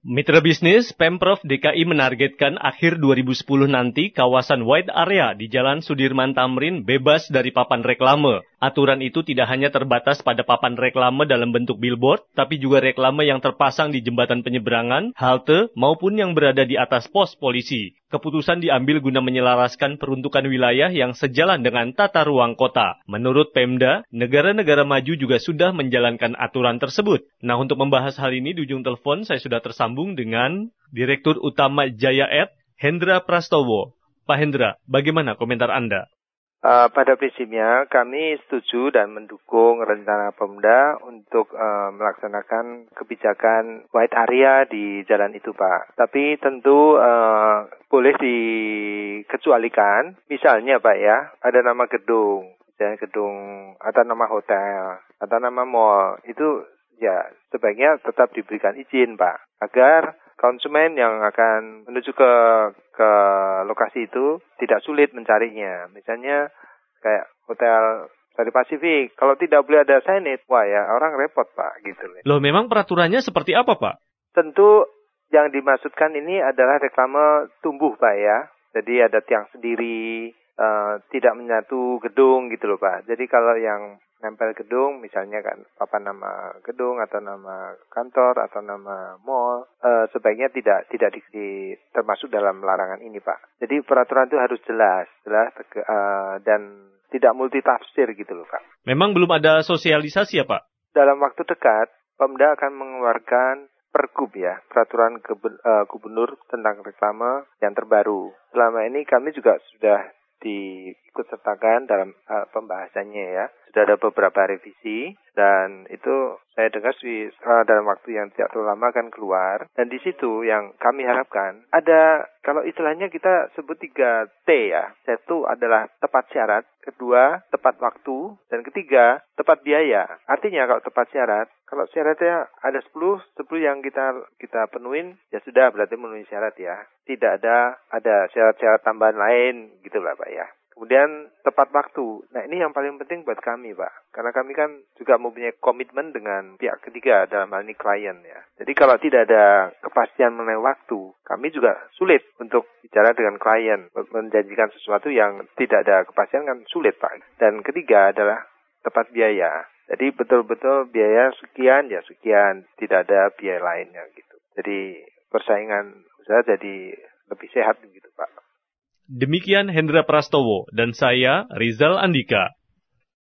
Mitra bisnis, Pemprov DKI menargetkan akhir 2010 nanti kawasan wide area di Jalan Sudirman Tamrin bebas dari papan reklame. Aturan itu tidak hanya terbatas pada papan reklame dalam bentuk billboard, tapi juga reklame yang terpasang di jembatan penyeberangan, halte, maupun yang berada di atas pos polisi. Keputusan diambil guna menyelaraskan peruntukan wilayah yang sejalan dengan tata ruang kota. Menurut Pemda, negara-negara maju juga sudah menjalankan aturan tersebut. Nah, untuk membahas hal ini di ujung telepon saya sudah tersambung dengan Direktur Utama Jaya Ed, Hendra Prastowo. Pak Hendra, bagaimana komentar Anda? Uh, pada prinsipnya kami setuju dan mendukung rencana Pemda untuk uh, melaksanakan kebijakan white area di jalan itu Pak. Tapi tentu uh, boleh dikecualikan, misalnya Pak ya, ada nama gedung, misalnya gedung atau nama hotel atau nama mall, itu ya sebaiknya tetap diberikan izin Pak, agar konsumen yang akan menuju ke ke lokasi itu tidak sulit mencarinya. Misalnya kayak hotel dari Pasifik, kalau tidak boleh ada signage, wah ya orang repot pak gitu. Loh memang peraturannya seperti apa pak? Tentu yang dimaksudkan ini adalah reklame tumbuh pak ya. Jadi ada tiang sendiri, uh, tidak menyatu gedung gitu loh pak. Jadi kalau yang nempel gedung misalnya kan apa nama gedung atau nama kantor atau nama mall e, sebaiknya tidak tidak di, di, termasuk dalam larangan ini pak jadi peraturan itu harus jelas jelas e, dan tidak multitafsir gitu loh pak memang belum ada sosialisasi ya pak dalam waktu dekat Pemda akan mengeluarkan Pergub ya, peraturan uh, gubernur tentang reklame yang terbaru. Selama ini kami juga sudah diikut sertakan dalam uh, pembahasannya ya. Sudah ada beberapa revisi dan itu saya dengar di, uh, dalam waktu yang tidak terlalu lama akan keluar. Dan di situ yang kami harapkan ada kalau istilahnya kita sebut tiga T ya. Satu adalah tepat syarat, kedua tepat waktu, dan ketiga tepat biaya. Artinya kalau tepat syarat, kalau syaratnya ada 10, 10 yang kita kita penuhin, ya sudah berarti memenuhi syarat ya. Tidak ada ada syarat-syarat tambahan lain gitu lah Pak ya. Kemudian tepat waktu. Nah ini yang paling penting buat kami Pak. Karena kami kan juga mempunyai komitmen dengan pihak ketiga dalam hal ini klien ya. Jadi kalau tidak ada kepastian mengenai waktu, kami juga sulit untuk bicara dengan klien. Menjanjikan sesuatu yang tidak ada kepastian kan sulit Pak. Dan ketiga adalah tepat biaya. Jadi betul-betul biaya sekian ya sekian, tidak ada biaya lainnya gitu. Jadi persaingan usaha jadi lebih sehat gitu Pak. Demikian Hendra Prastowo dan saya Rizal Andika.